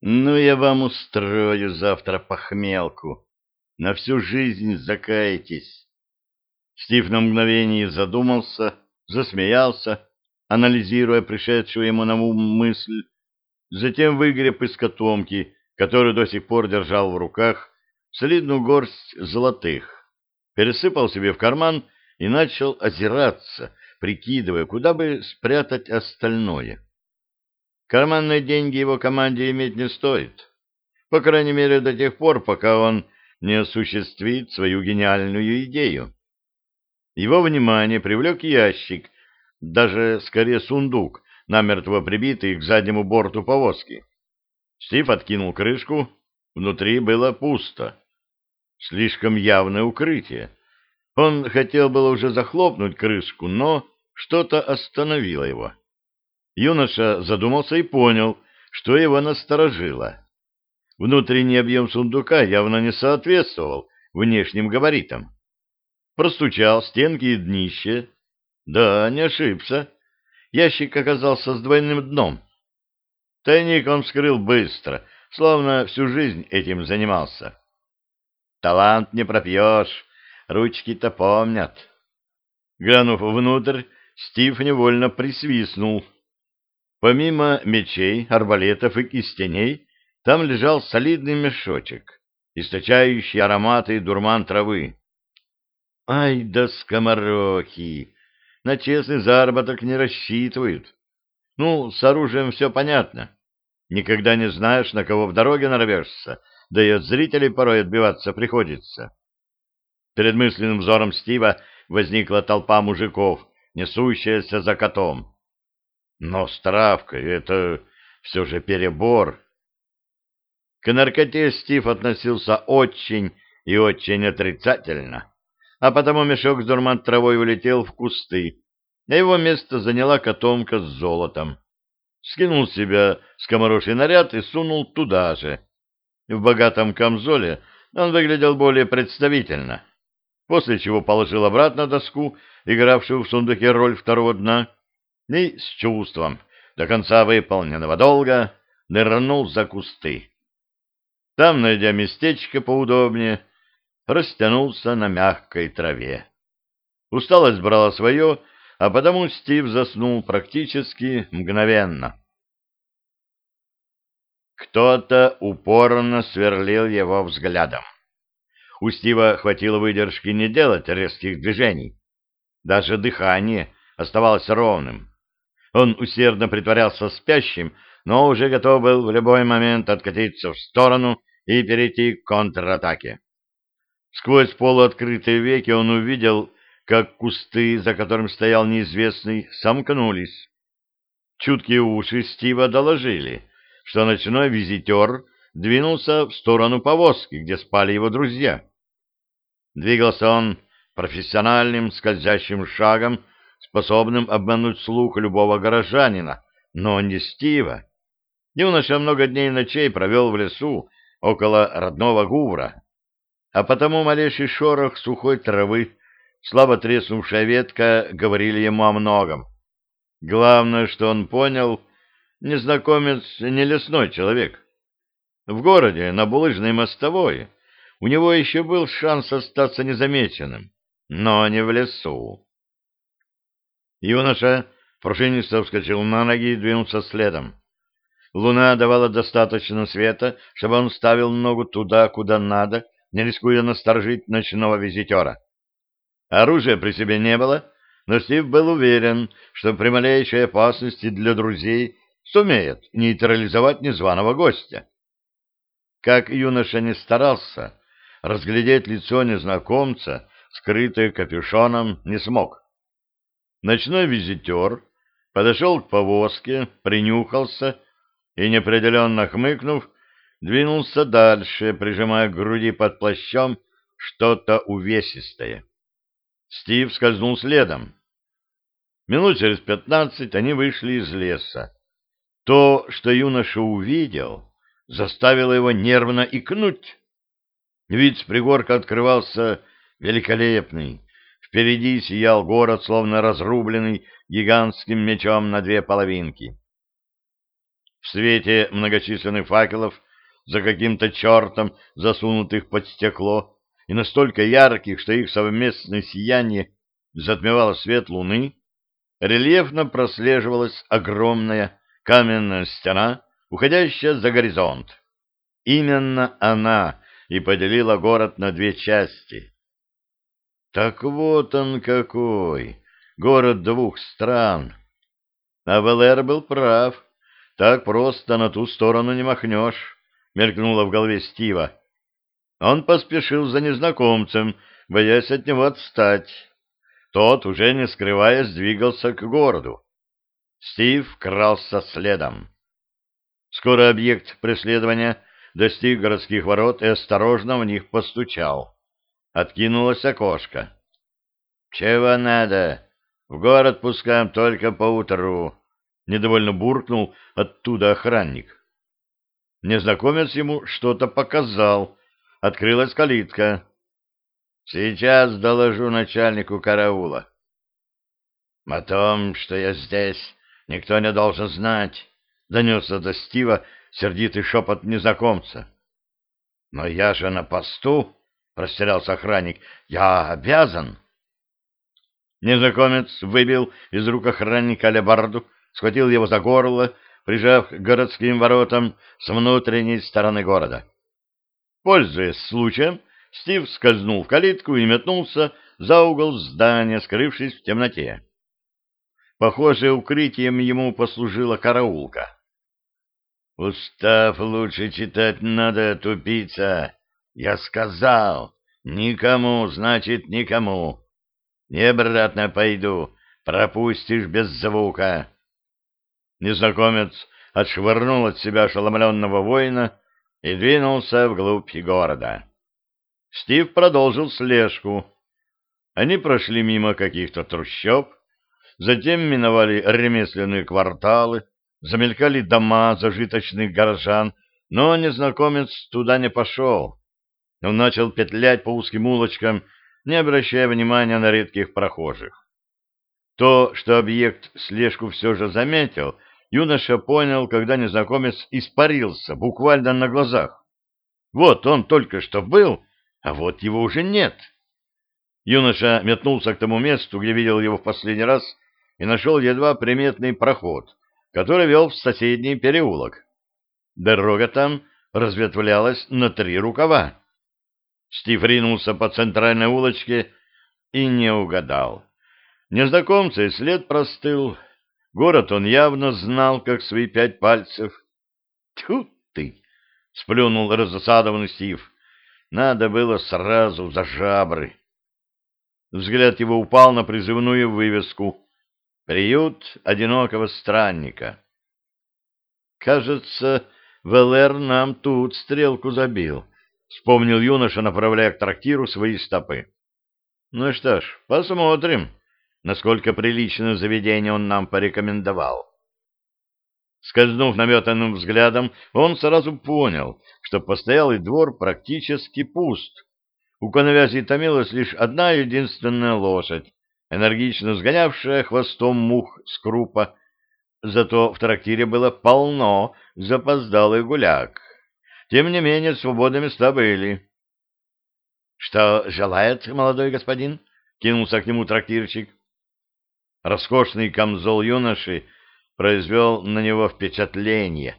Ну, я вам устрою завтра похмелку. На всю жизнь закаетесь. Стив на мгновение задумался, засмеялся, анализируя пришедшую ему на ум мысль, затем выгреб из котомки, которую до сих пор держал в руках, солидную горсть золотых, пересыпал себе в карман и начал озираться, прикидывая, куда бы спрятать остальное. Карманные деньги его команде иметь не стоит. По крайней мере, до тех пор, пока он не осуществит свою гениальную идею. Его внимание привлек ящик, даже скорее сундук, намертво прибитый к заднему борту повозки. Стив откинул крышку, внутри было пусто. Слишком явное укрытие. Он хотел было уже захлопнуть крышку, но что-то остановило его. Юноша задумался и понял, что его насторожило. Внутренний объем сундука явно не соответствовал внешним габаритам. Простучал стенки и днище. Да, не ошибся. Ящик оказался с двойным дном. Тайник он вскрыл быстро, словно всю жизнь этим занимался. Талант не пропьешь, ручки-то помнят. Глянув внутрь, Стив невольно присвистнул — Помимо мечей, арбалетов и кистеней, там лежал солидный мешочек, источающий ароматы и дурман травы. Ай да скоморохи! На честный заработок не рассчитывают. Ну, с оружием все понятно. Никогда не знаешь, на кого в дороге нарвешься, да и от зрителей порой отбиваться приходится. Перед мысленным взором Стива возникла толпа мужиков, несущаяся за котом. Но с травкой это все же перебор. К наркоте Стив относился очень и очень отрицательно, а потому мешок с дурман травой улетел в кусты, а его место заняла котомка с золотом. Скинул с себя скомороший наряд и сунул туда же. В богатом камзоле он выглядел более представительно, после чего положил обратно доску, игравшую в сундуке роль второго дна, и с чувством до конца выполненного долга нырнул за кусты. Там, найдя местечко поудобнее, растянулся на мягкой траве. Усталость брала свое, а потому Стив заснул практически мгновенно. Кто-то упорно сверлил его взглядом. У Стива хватило выдержки не делать резких движений. Даже дыхание оставалось ровным. Он усердно притворялся спящим, но уже готов был в любой момент откатиться в сторону и перейти к контратаке. Сквозь полуоткрытые веки он увидел, как кусты, за которым стоял неизвестный, сомкнулись. Чуткие уши Стива доложили, что ночной визитер двинулся в сторону повозки, где спали его друзья. Двигался он профессиональным скользящим шагом, способным обмануть слух любого горожанина, но не Стива. Юноша много дней и ночей провел в лесу около родного Гувра, а потому малейший шорох сухой травы, слабо треснувшая ветка, говорили ему о многом. Главное, что он понял, незнакомец не лесной человек. В городе, на булыжной мостовой, у него еще был шанс остаться незамеченным, но не в лесу. Юноша пружинисто вскочил на ноги и двинулся следом. Луна давала достаточно света, чтобы он ставил ногу туда, куда надо, не рискуя насторожить ночного визитера. Оружия при себе не было, но Стив был уверен, что при малейшей опасности для друзей сумеет нейтрализовать незваного гостя. Как юноша не старался, разглядеть лицо незнакомца, скрытое капюшоном, не смог. Ночной визитер подошел к повозке, принюхался и, неопределенно хмыкнув, двинулся дальше, прижимая к груди под плащом что-то увесистое. Стив скользнул следом. Минут через пятнадцать они вышли из леса. То, что юноша увидел, заставило его нервно икнуть. Вид с пригорка открывался великолепный, Впереди сиял город, словно разрубленный гигантским мечом на две половинки. В свете многочисленных факелов, за каким-то чертом, засунутых под стекло, и настолько ярких, что их совместное сияние затмевало свет луны, рельефно прослеживалась огромная каменная стена, уходящая за горизонт. Именно она и поделила город на две части. Так вот он какой, город двух стран. А ВЛР был прав, так просто на ту сторону не махнешь, мелькнуло в голове Стива. Он поспешил за незнакомцем, боясь от него отстать. Тот, уже не скрываясь, двигался к городу. Стив крался следом. Скоро объект преследования достиг городских ворот и осторожно в них постучал. Откинулось окошко. «Чего надо? В город пускаем только поутру», — недовольно буркнул оттуда охранник. Незнакомец ему что-то показал. Открылась калитка. «Сейчас доложу начальнику караула». «О том, что я здесь, никто не должен знать», — донесся до Стива сердитый шепот незнакомца. «Но я же на посту», — растерялся охранник, — «я обязан». Незнакомец выбил из рук охранника алебарду, схватил его за горло, прижав к городским воротам с внутренней стороны города. Пользуясь случаем, Стив скользнул в калитку и метнулся за угол здания, скрывшись в темноте. Похоже, укрытием ему послужила караулка. «Устав лучше читать надо, тупица. Я сказал, никому, значит, никому. Не обратно пойду, пропустишь без звука». Незнакомец отшвырнул от себя ошеломленного воина и двинулся вглубь города. Стив продолжил слежку. Они прошли мимо каких-то трущоб, затем миновали ремесленные кварталы, замелькали дома зажиточных горожан, но незнакомец туда не пошел. Он начал петлять по узким улочкам, не обращая внимания на редких прохожих. То, что объект слежку все же заметил, юноша понял, когда незнакомец испарился, буквально на глазах. Вот он только что был, а вот его уже нет. Юноша метнулся к тому месту, где видел его в последний раз, и нашел едва приметный проход, который вел в соседний переулок. Дорога там разветвлялась на три рукава. Стив ринулся по центральной улочке и не угадал. Незнакомца и след простыл. Город он явно знал, как свои пять пальцев. «Тьфу ты!» — сплюнул разосадованный Стив. «Надо было сразу за жабры». Взгляд его упал на призывную вывеску Приют одинокого странника. Кажется, ВЛР нам тут стрелку забил, вспомнил юноша, направляя к трактиру свои стопы. Ну что ж, посмотрим, насколько приличное заведение он нам порекомендовал. Скользнув наметанным взглядом, он сразу понял, что постоялый двор практически пуст. У коновязи томилась лишь одна единственная лошадь, энергично сгонявшая хвостом мух с крупа. Зато в трактире было полно запоздалых гуляк. Тем не менее, свободные места были. — Что желает молодой господин? — кинулся к нему трактирщик. Роскошный камзол юноши произвел на него впечатление,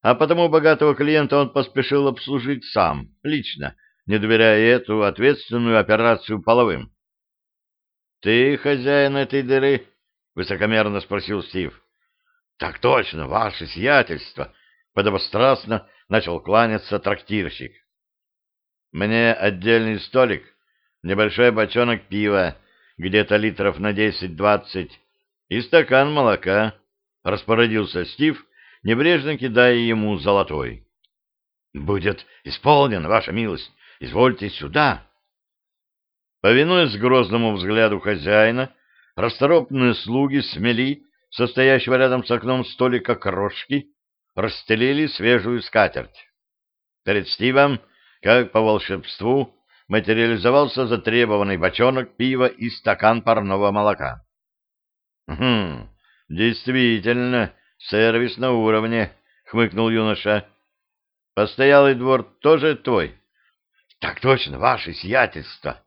а потому богатого клиента он поспешил обслужить сам, лично, не доверяя эту ответственную операцию половым. — Ты хозяин этой дыры? — высокомерно спросил Стив. — Так точно, ваше сиятельство! — подобострастно начал кланяться трактирщик. — Мне отдельный столик, небольшой бочонок пива, где-то литров на десять-двадцать, и стакан молока, — распорядился Стив, небрежно кидая ему золотой. — Будет исполнен, ваша милость. Извольте сюда. Повинуясь грозному взгляду хозяина, расторопные слуги смели состоящего рядом с окном столика крошки, расстелили свежую скатерть. Перед Стивом, как по волшебству, материализовался затребованный бочонок пива и стакан парного молока. «Хм, действительно, сервис на уровне», хмыкнул юноша. Постоялый двор тоже твой? — Так точно, ваше сиятельство.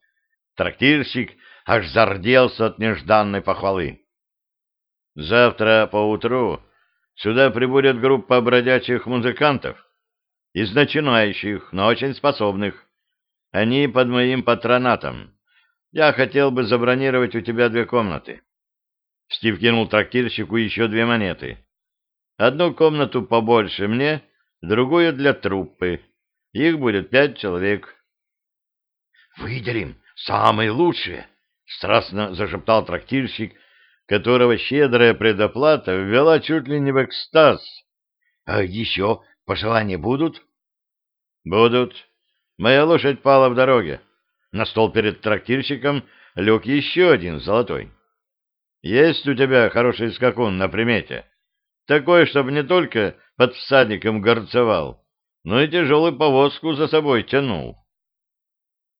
Трактирщик аж зарделся от нежданной похвалы. — Завтра поутру сюда прибудет группа бродячих музыкантов, из начинающих, но очень способных. Они под моим патронатом. Я хотел бы забронировать у тебя две комнаты. Стив кинул трактирщику еще две монеты. Одну комнату побольше мне, другую для труппы. Их будет пять человек. — Выделим самые лучшие, — страстно зашептал трактирщик, которого щедрая предоплата ввела чуть ли не в экстаз. — А еще пожелания будут? — Будут. Моя лошадь пала в дороге. На стол перед трактирщиком лег еще один золотой. Есть у тебя хороший скакун на примете? Такой, чтобы не только под всадником горцевал, но и тяжелую повозку за собой тянул.